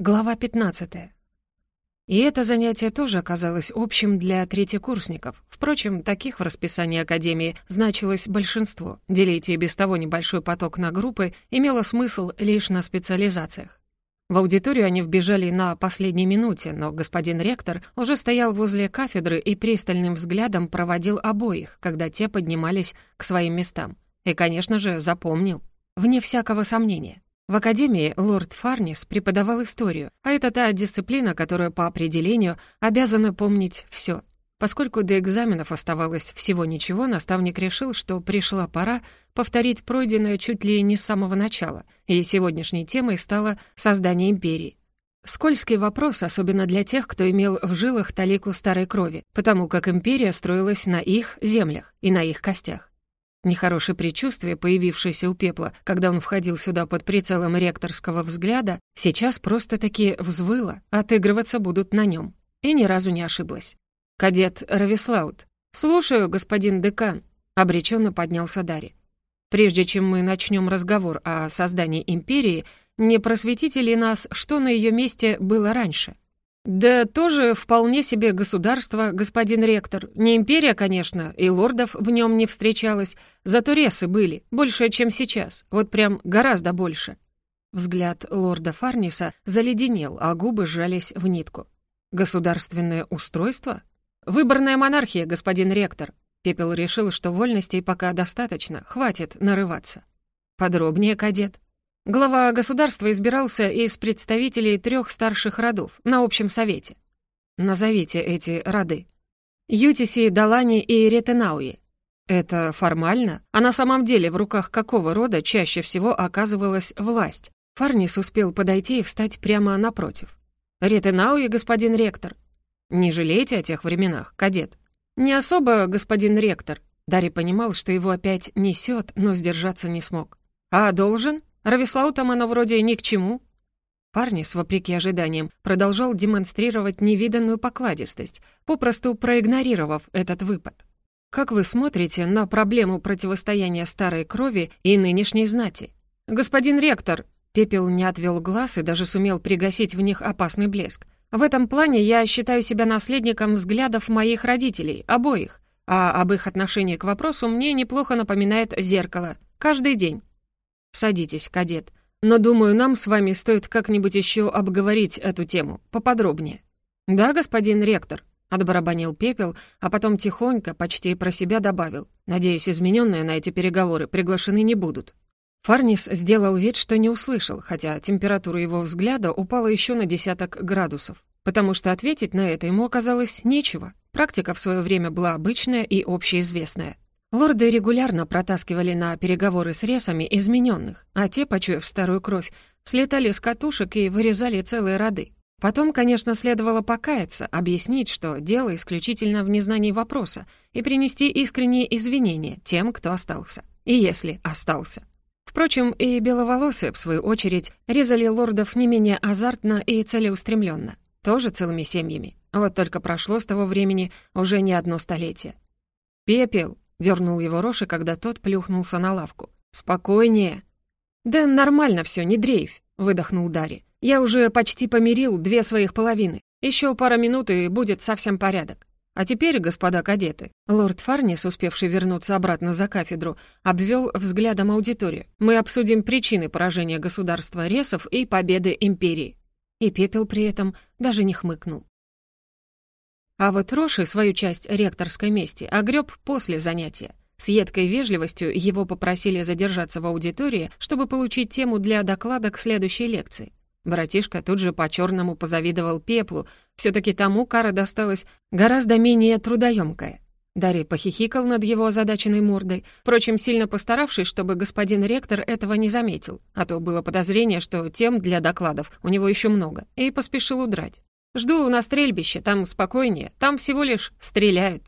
Глава 15. И это занятие тоже оказалось общим для третьекурсников. Впрочем, таких в расписании Академии значилось большинство. Делить и без того небольшой поток на группы имело смысл лишь на специализациях. В аудиторию они вбежали на последней минуте, но господин ректор уже стоял возле кафедры и пристальным взглядом проводил обоих, когда те поднимались к своим местам. И, конечно же, запомнил. Вне всякого сомнения. В академии лорд Фарнис преподавал историю, а это та дисциплина, которая по определению обязана помнить все. Поскольку до экзаменов оставалось всего ничего, наставник решил, что пришла пора повторить пройденное чуть ли не с самого начала, и сегодняшней темой стало создание империи. Скользкий вопрос, особенно для тех, кто имел в жилах талику старой крови, потому как империя строилась на их землях и на их костях. Нехорошее предчувствие, появившееся у Пепла, когда он входил сюда под прицелом ректорского взгляда, сейчас просто-таки взвыло, отыгрываться будут на нем. И ни разу не ошиблась. «Кадет Равислаут». «Слушаю, господин декан», — обреченно поднялся Дарри. «Прежде чем мы начнем разговор о создании империи, не просветите ли нас, что на ее месте было раньше?» «Да тоже вполне себе государство, господин ректор. Не империя, конечно, и лордов в нем не встречалось, зато ресы были, больше, чем сейчас, вот прям гораздо больше». Взгляд лорда Фарниса заледенел, а губы сжались в нитку. «Государственное устройство?» «Выборная монархия, господин ректор». Пепел решил, что вольностей пока достаточно, хватит нарываться. «Подробнее, кадет». Глава государства избирался из представителей трех старших родов на общем совете. Назовите эти роды. Ютиси, Далани и Ретенауи. Это формально? А на самом деле в руках какого рода чаще всего оказывалась власть? Фарнис успел подойти и встать прямо напротив. «Ретенауи, господин ректор». «Не жалеете о тех временах, кадет?» «Не особо, господин ректор». Дарри понимал, что его опять несет, но сдержаться не смог. «А должен?» Равислаутам оно вроде ни к чему». Парнис, вопреки ожиданиям, продолжал демонстрировать невиданную покладистость, попросту проигнорировав этот выпад. «Как вы смотрите на проблему противостояния старой крови и нынешней знати?» «Господин ректор!» Пепел не отвел глаз и даже сумел пригасить в них опасный блеск. «В этом плане я считаю себя наследником взглядов моих родителей, обоих, а об их отношении к вопросу мне неплохо напоминает зеркало. Каждый день. «Садитесь, кадет. Но, думаю, нам с вами стоит как-нибудь еще обговорить эту тему, поподробнее». «Да, господин ректор», — отбарабанил пепел, а потом тихонько, почти про себя добавил. «Надеюсь, измененные на эти переговоры приглашены не будут». Фарнис сделал вид, что не услышал, хотя температура его взгляда упала еще на десяток градусов, потому что ответить на это ему оказалось нечего. Практика в свое время была обычная и общеизвестная. Лорды регулярно протаскивали на переговоры с ресами измененных, а те, почуяв старую кровь, слетали с катушек и вырезали целые роды. Потом, конечно, следовало покаяться, объяснить, что дело исключительно в незнании вопроса, и принести искренние извинения тем, кто остался. И если остался. Впрочем, и беловолосые, в свою очередь, резали лордов не менее азартно и целеустремленно, тоже целыми семьями. Вот только прошло с того времени уже не одно столетие. «Пепел!» Дернул его Роши, когда тот плюхнулся на лавку. «Спокойнее». «Да нормально все, не дрейфь», — выдохнул Дарри. «Я уже почти помирил две своих половины. Еще пара минут, и будет совсем порядок. А теперь, господа кадеты, лорд Фарнис, успевший вернуться обратно за кафедру, обвел взглядом аудиторию. Мы обсудим причины поражения государства Ресов и победы империи. И пепел при этом даже не хмыкнул. А вот Роши свою часть ректорской мести огреб после занятия. С едкой вежливостью его попросили задержаться в аудитории, чтобы получить тему для доклада к следующей лекции. Братишка тут же по-черному позавидовал пеплу, все таки тому кара досталась гораздо менее трудоемкая. Дарья похихикал над его озадаченной мордой, впрочем, сильно постаравшись, чтобы господин ректор этого не заметил, а то было подозрение, что тем для докладов у него еще много, и поспешил удрать. Жду на стрельбище, там спокойнее, там всего лишь стреляют».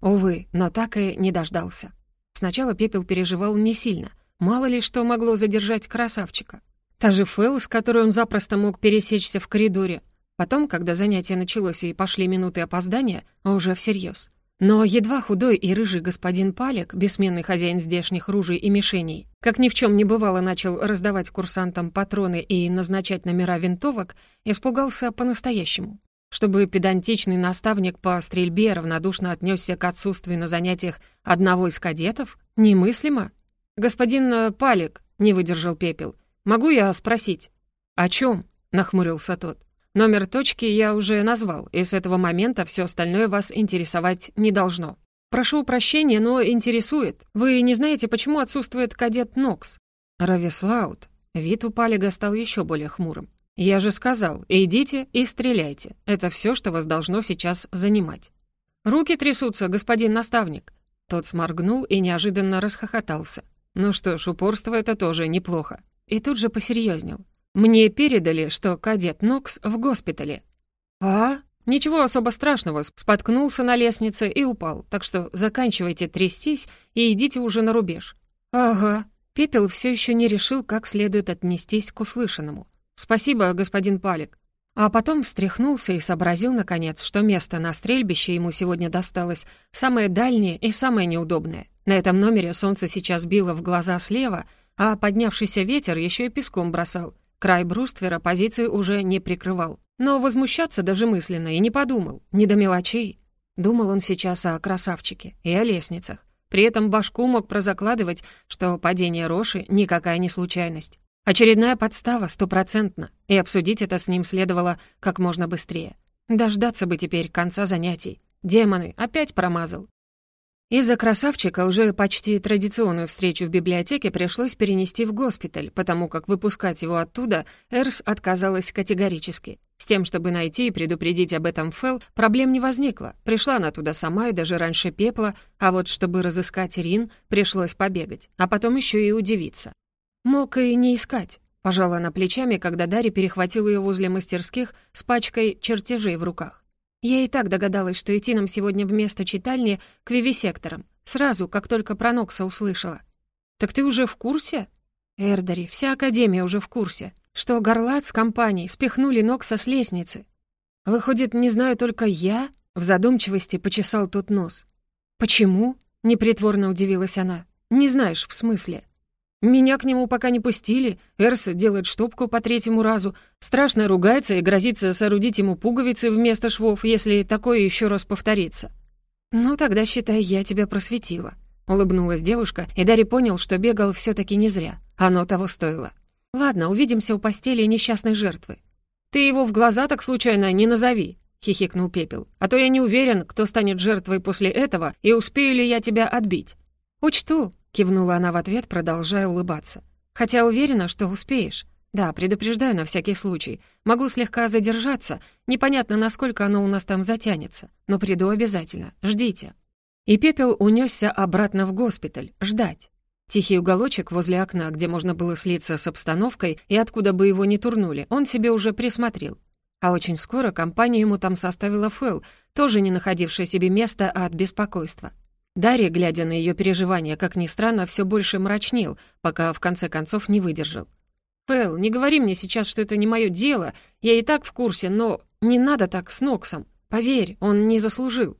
Увы, но так и не дождался. Сначала Пепел переживал не сильно. Мало ли что могло задержать красавчика. Та же Фэл, с которой он запросто мог пересечься в коридоре. Потом, когда занятие началось и пошли минуты опоздания, уже всерьез. Но едва худой и рыжий господин Палек, бессменный хозяин здешних ружей и мишеней, как ни в чем не бывало начал раздавать курсантам патроны и назначать номера винтовок, испугался по-настоящему. Чтобы педантичный наставник по стрельбе равнодушно отнесся к отсутствию на занятиях одного из кадетов, немыслимо. «Господин э, Палек», — не выдержал Пепел, — «могу я спросить?» «О чем?» — нахмурился тот. Номер точки я уже назвал, и с этого момента все остальное вас интересовать не должно. Прошу прощения, но интересует. Вы не знаете, почему отсутствует кадет Нокс? Равеслаут. Вид у Палега стал еще более хмурым. «Я же сказал, идите и стреляйте. Это все, что вас должно сейчас занимать». «Руки трясутся, господин наставник». Тот сморгнул и неожиданно расхохотался. «Ну что ж, упорство это тоже неплохо». И тут же посерьезнел. Мне передали, что кадет Нокс в госпитале. А? Ничего особо страшного, споткнулся на лестнице и упал, так что заканчивайте трястись и идите уже на рубеж. Ага. Пепел все еще не решил, как следует отнестись к услышанному. Спасибо, господин Палик. А потом встряхнулся и сообразил, наконец, что место на стрельбище ему сегодня досталось самое дальнее и самое неудобное. На этом номере солнце сейчас било в глаза слева, а поднявшийся ветер еще и песком бросал — Край бруствера позиции уже не прикрывал. Но возмущаться даже мысленно и не подумал, не до мелочей. Думал он сейчас о красавчике и о лестницах. При этом башку мог прозакладывать, что падение Роши никакая не случайность. Очередная подстава, стопроцентно, и обсудить это с ним следовало как можно быстрее. Дождаться бы теперь конца занятий. Демоны, опять промазал. Из-за красавчика уже почти традиционную встречу в библиотеке пришлось перенести в госпиталь, потому как выпускать его оттуда Эрс отказалась категорически. С тем, чтобы найти и предупредить об этом Фэл, проблем не возникло. Пришла она туда сама и даже раньше пепла, а вот чтобы разыскать Рин, пришлось побегать, а потом еще и удивиться. Мог и не искать. Пожала она плечами, когда Дарья перехватила ее возле мастерских с пачкой чертежей в руках. Я и так догадалась, что идти нам сегодня вместо читальни к вивисекторам. Сразу, как только про Нокса услышала. «Так ты уже в курсе?» «Эрдари, вся Академия уже в курсе, что Горлат с компанией спихнули Нокса с лестницы. Выходит, не знаю только я?» В задумчивости почесал тот нос. «Почему?» — непритворно удивилась она. «Не знаешь, в смысле?» Меня к нему пока не пустили. Эрс делает штопку по третьему разу. Страшно ругается и грозится соорудить ему пуговицы вместо швов, если такое еще раз повторится. «Ну, тогда, считай, я тебя просветила», — улыбнулась девушка, и Дарри понял, что бегал все таки не зря. Оно того стоило. «Ладно, увидимся у постели несчастной жертвы». «Ты его в глаза так случайно не назови», — хихикнул Пепел. «А то я не уверен, кто станет жертвой после этого, и успею ли я тебя отбить». «Учту», Кивнула она в ответ, продолжая улыбаться. «Хотя уверена, что успеешь. Да, предупреждаю на всякий случай. Могу слегка задержаться. Непонятно, насколько оно у нас там затянется. Но приду обязательно. Ждите». И Пепел унесся обратно в госпиталь. Ждать. Тихий уголочек возле окна, где можно было слиться с обстановкой и откуда бы его не турнули, он себе уже присмотрел. А очень скоро компанию ему там составила Фэл, тоже не находившая себе места от беспокойства. Дарья, глядя на ее переживания, как ни странно, все больше мрачнел, пока в конце концов не выдержал. «Пэл, не говори мне сейчас, что это не мое дело. Я и так в курсе, но не надо так с Ноксом. Поверь, он не заслужил».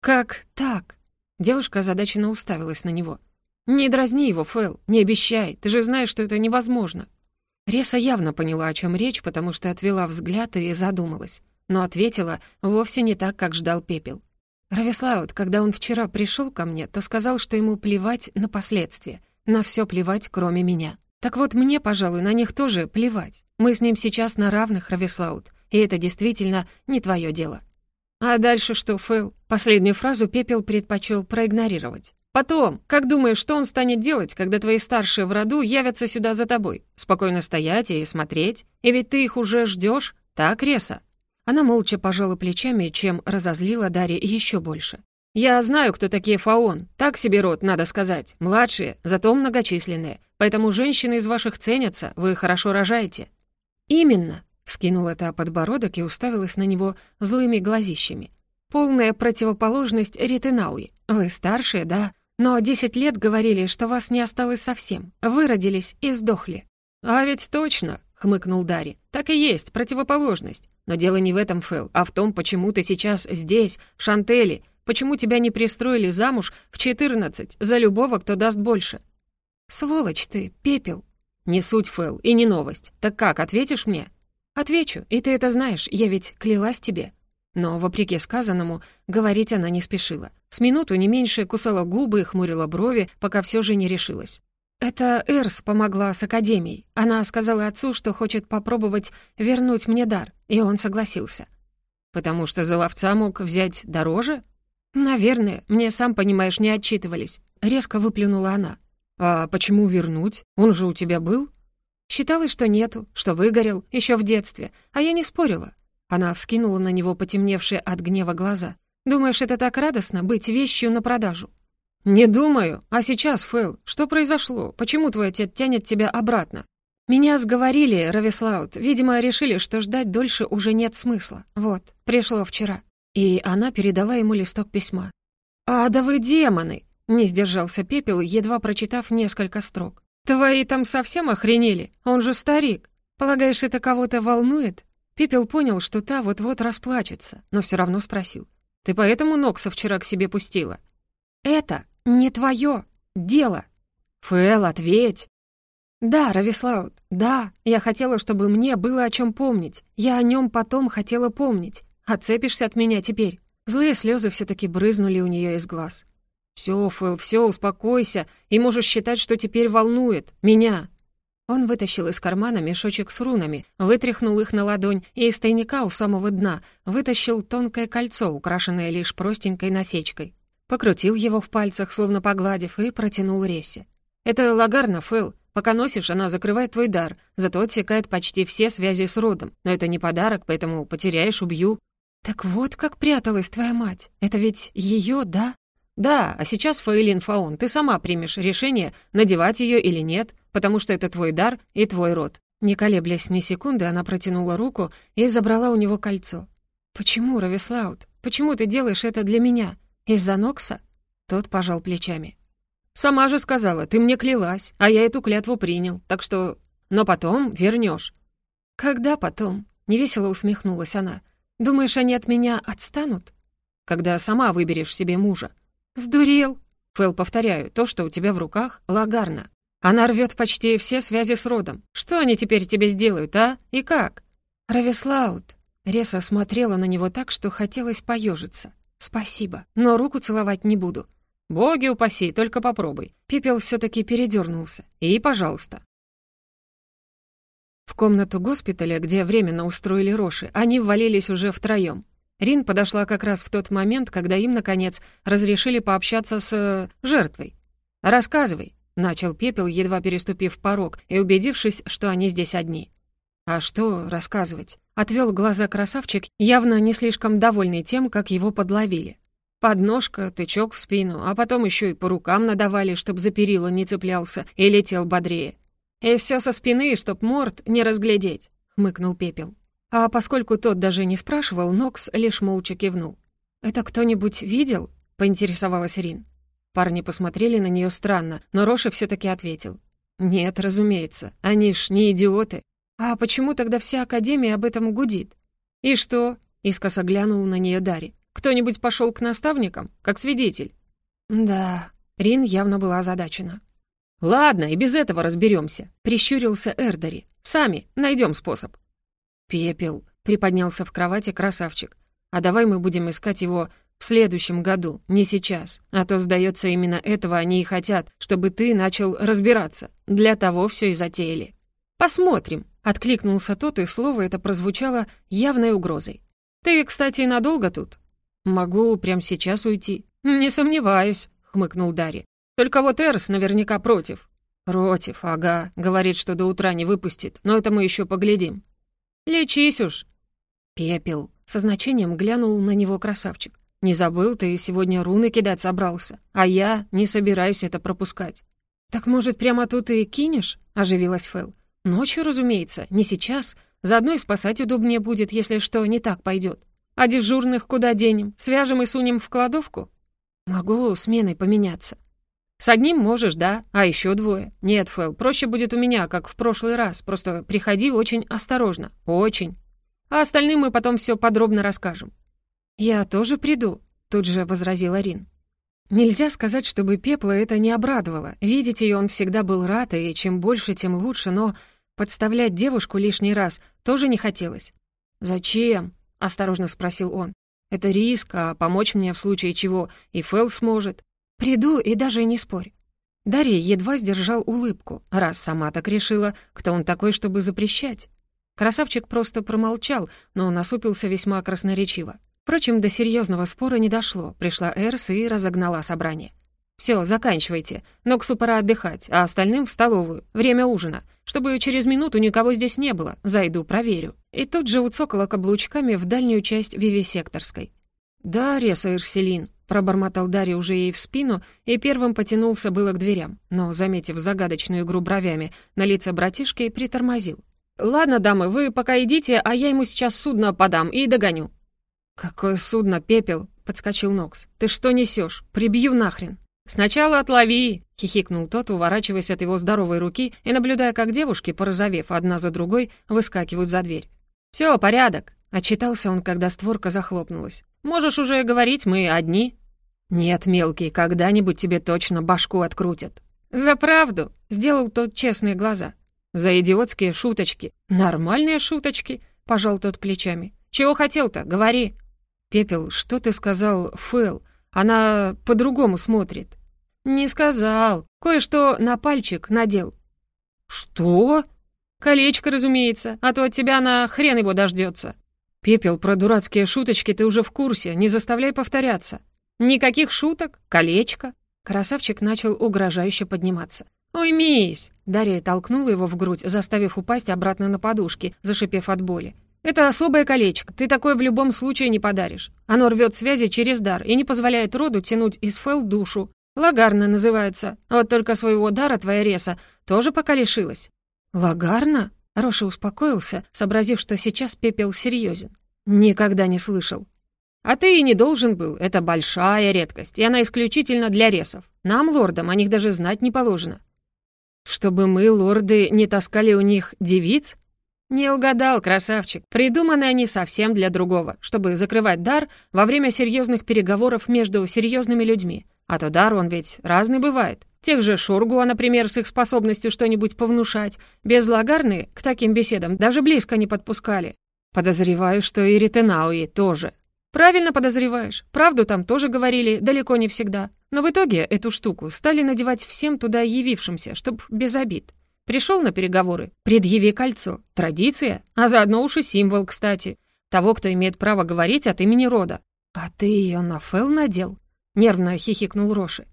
«Как так?» Девушка озадаченно уставилась на него. «Не дразни его, Фэл, не обещай. Ты же знаешь, что это невозможно». Реса явно поняла, о чем речь, потому что отвела взгляд и задумалась. Но ответила вовсе не так, как ждал Пепел. Равислаут, когда он вчера пришел ко мне, то сказал, что ему плевать на последствия, на все плевать, кроме меня. Так вот, мне, пожалуй, на них тоже плевать. Мы с ним сейчас на равных, Равислаут, и это действительно не твое дело. А дальше что, Фэл? Последнюю фразу Пепел предпочел проигнорировать. Потом, как думаешь, что он станет делать, когда твои старшие в роду явятся сюда за тобой? Спокойно стоять и смотреть? И ведь ты их уже ждешь, так, Реса? Она молча пожала плечами, чем разозлила Дарья еще больше. «Я знаю, кто такие фаон. Так себе род, надо сказать. Младшие, зато многочисленные. Поэтому женщины из ваших ценятся, вы хорошо рожаете». «Именно», — вскинула та подбородок и уставилась на него злыми глазищами. «Полная противоположность Ритенауи. Вы старшие, да, но десять лет говорили, что вас не осталось совсем. Вы родились и сдохли». «А ведь точно», — хмыкнул Дарри. «Так и есть, противоположность. Но дело не в этом, Фэл, а в том, почему ты сейчас здесь, в Шантеле, Почему тебя не пристроили замуж в 14 за любого, кто даст больше?» «Сволочь ты, пепел!» «Не суть, Фэл, и не новость. Так как, ответишь мне?» «Отвечу, и ты это знаешь, я ведь клялась тебе». Но, вопреки сказанному, говорить она не спешила. С минуту не меньше кусала губы и хмурила брови, пока все же не решилась. «Это Эрс помогла с Академией. Она сказала отцу, что хочет попробовать вернуть мне дар, и он согласился». «Потому что за ловца мог взять дороже?» «Наверное, мне, сам понимаешь, не отчитывались». Резко выплюнула она. «А почему вернуть? Он же у тебя был?» «Считалось, что нету, что выгорел, еще в детстве, а я не спорила». Она вскинула на него потемневшие от гнева глаза. «Думаешь, это так радостно, быть вещью на продажу?» «Не думаю. А сейчас, Фэл, что произошло? Почему твой отец тянет тебя обратно?» «Меня сговорили, Равислаут. Видимо, решили, что ждать дольше уже нет смысла. Вот, пришло вчера». И она передала ему листок письма. «А да вы демоны!» — не сдержался Пепел, едва прочитав несколько строк. «Твои там совсем охренели? Он же старик. Полагаешь, это кого-то волнует?» Пепел понял, что та вот-вот расплачется, но все равно спросил. «Ты поэтому Нокса вчера к себе пустила?» «Это не твое дело!» «Фэл, ответь!» «Да, Равислаут, да, я хотела, чтобы мне было о чем помнить. Я о нем потом хотела помнить. Отцепишься от меня теперь?» Злые слезы все таки брызнули у нее из глаз. «Все, Фэл, все, успокойся, и можешь считать, что теперь волнует. Меня». Он вытащил из кармана мешочек с рунами, вытряхнул их на ладонь и из тайника у самого дна вытащил тонкое кольцо, украшенное лишь простенькой насечкой. Покрутил его в пальцах, словно погладив, и протянул Ресе. «Это лагарна, Фэл. Пока носишь, она закрывает твой дар, зато отсекает почти все связи с родом. Но это не подарок, поэтому потеряешь, убью». «Так вот как пряталась твоя мать. Это ведь ее, да?» «Да, а сейчас, Фаэлин Фаон, ты сама примешь решение, надевать ее или нет, потому что это твой дар и твой род». Не колеблясь ни секунды, она протянула руку и забрала у него кольцо. «Почему, Равислаут? Почему ты делаешь это для меня? Из-за Нокса?» Тот пожал плечами. «Сама же сказала, ты мне клялась, а я эту клятву принял, так что... Но потом вернешь. «Когда потом?» — невесело усмехнулась она. «Думаешь, они от меня отстанут?» «Когда сама выберешь себе мужа». «Сдурел!» Фэл, повторяю, то, что у тебя в руках, лагарна. Она рвет почти все связи с родом. Что они теперь тебе сделают, а? И как?» «Равислаут!» Реса смотрела на него так, что хотелось поежиться. «Спасибо, но руку целовать не буду». «Боги упаси, только попробуй». Пепел все таки передернулся. «И, пожалуйста». В комнату госпиталя, где временно устроили Роши, они ввалились уже втроем. Рин подошла как раз в тот момент, когда им, наконец, разрешили пообщаться с... Э, жертвой. «Рассказывай», — начал Пепел, едва переступив порог и убедившись, что они здесь одни. «А что рассказывать?» — отвел глаза красавчик, явно не слишком довольный тем, как его подловили. Подножка, тычок в спину, а потом еще и по рукам надавали, чтоб за перила не цеплялся и летел бодрее. «И все со спины, чтоб морд не разглядеть», — хмыкнул Пепел. А поскольку тот даже не спрашивал, Нокс лишь молча кивнул. «Это кто-нибудь видел?» — поинтересовалась Рин. Парни посмотрели на нее странно, но Роша все таки ответил. «Нет, разумеется, они ж не идиоты. А почему тогда вся Академия об этом гудит?» «И что?» — искоса глянул на нее Дари. «Кто-нибудь пошел к наставникам, как свидетель?» «Да...» — Рин явно была озадачена. «Ладно, и без этого разберемся, прищурился Эрдари. «Сами найдем способ». «Пепел», — приподнялся в кровати красавчик. «А давай мы будем искать его в следующем году, не сейчас. А то, сдается, именно этого они и хотят, чтобы ты начал разбираться. Для того все и затеяли». «Посмотрим», — откликнулся тот, и слово это прозвучало явной угрозой. «Ты, кстати, надолго тут?» «Могу прямо сейчас уйти». «Не сомневаюсь», — хмыкнул Дарья. «Только вот Эрс наверняка против». «Против, ага. Говорит, что до утра не выпустит, но это мы еще поглядим. «Лечись уж!» «Пепел!» — со значением глянул на него красавчик. «Не забыл, ты сегодня руны кидать собрался, а я не собираюсь это пропускать». «Так, может, прямо тут и кинешь?» — оживилась Фэл. «Ночью, разумеется, не сейчас. Заодно и спасать удобнее будет, если что не так пойдет. А дежурных куда денем? Свяжем и сунем в кладовку?» «Могу сменой поменяться». «С одним можешь, да? А еще двое. Нет, Фэл, проще будет у меня, как в прошлый раз. Просто приходи очень осторожно. Очень. А остальным мы потом все подробно расскажем». «Я тоже приду», — тут же возразила Рин. Нельзя сказать, чтобы Пепла это не обрадовало. Видеть ее он всегда был рад, и чем больше, тем лучше, но подставлять девушку лишний раз тоже не хотелось. «Зачем?» — осторожно спросил он. «Это риск, а помочь мне в случае чего и Фэл сможет. Приду и даже не спорь». Дарья едва сдержал улыбку, раз сама так решила, кто он такой, чтобы запрещать. Красавчик просто промолчал, но насупился весьма красноречиво. Впрочем, до серьезного спора не дошло. Пришла Эрс и разогнала собрание. Все, заканчивайте. Ноксу пора отдыхать, а остальным в столовую. Время ужина. Чтобы через минуту никого здесь не было. Зайду, проверю». И тут же уцокала каблучками в дальнюю часть вивисекторской. «Да, Реса Ирселин», — пробормотал Дарья уже ей в спину и первым потянулся было к дверям, но, заметив загадочную игру бровями на лице братишки, притормозил. «Ладно, дамы, вы пока идите, а я ему сейчас судно подам и догоню». «Какое судно, пепел?» — подскочил Нокс. «Ты что несешь? Прибью нахрен!» «Сначала отлови!» — хихикнул тот, уворачиваясь от его здоровой руки и наблюдая, как девушки, порозовев одна за другой, выскакивают за дверь. «Все, порядок!» — отчитался он, когда створка захлопнулась. «Можешь уже говорить, мы одни». «Нет, мелкий, когда-нибудь тебе точно башку открутят». «За правду!» — сделал тот честные глаза. «За идиотские шуточки». «Нормальные шуточки!» — пожал тот плечами. «Чего хотел-то? Говори!» «Пепел, что ты сказал, Фэл? Она по-другому смотрит». «Не сказал. Кое-что на пальчик надел». «Что?» «Колечко, разумеется, а то от тебя она хрен его дождется. «Пепел, про дурацкие шуточки ты уже в курсе, не заставляй повторяться». «Никаких шуток, колечко». Красавчик начал угрожающе подниматься. «Уймись!» Дарья толкнула его в грудь, заставив упасть обратно на подушки, зашипев от боли. Это особое колечко, ты такое в любом случае не подаришь. Оно рвет связи через дар и не позволяет роду тянуть из фэл душу. Лагарна называется. Вот только своего дара твоя реса тоже пока лишилась». «Лагарна?» Роша успокоился, сообразив, что сейчас пепел серьезен. «Никогда не слышал». «А ты и не должен был. Это большая редкость, и она исключительно для ресов. Нам, лордам, о них даже знать не положено». «Чтобы мы, лорды, не таскали у них девиц?» «Не угадал, красавчик. Придуманы они совсем для другого, чтобы закрывать дар во время серьезных переговоров между серьезными людьми. А то дар, он ведь разный бывает. Тех же Шургуа, например, с их способностью что-нибудь повнушать. Без Лагарны к таким беседам даже близко не подпускали. Подозреваю, что и Ритенауи тоже. Правильно подозреваешь. Правду там тоже говорили, далеко не всегда. Но в итоге эту штуку стали надевать всем туда явившимся, чтоб без обид. Пришел на переговоры, предъяви кольцо. Традиция, а заодно уж и символ, кстати. Того, кто имеет право говорить от имени рода. «А ты ее на Фэл надел?» — нервно хихикнул Роши.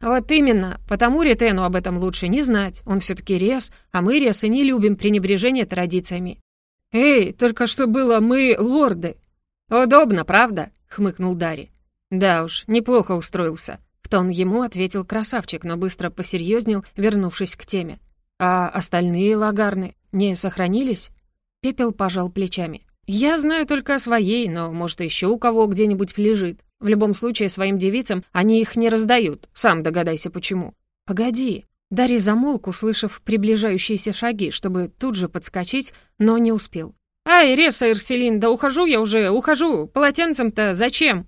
«Вот именно, потому Ретену об этом лучше не знать. Он все таки рез, а мы, ресы, не любим пренебрежение традициями». «Эй, только что было мы лорды». «Удобно, правда?» — хмыкнул Дарри. «Да уж, неплохо устроился». В тон ему ответил красавчик, но быстро посерьезнел, вернувшись к теме. А остальные лагарны не сохранились? Пепел пожал плечами. Я знаю только о своей, но, может, еще у кого где-нибудь лежит. В любом случае, своим девицам они их не раздают. Сам догадайся, почему. Погоди. Дарья замолк, услышав приближающиеся шаги, чтобы тут же подскочить, но не успел. «Ай, Реса Ирселин, да ухожу я уже, ухожу! Полотенцем-то зачем?»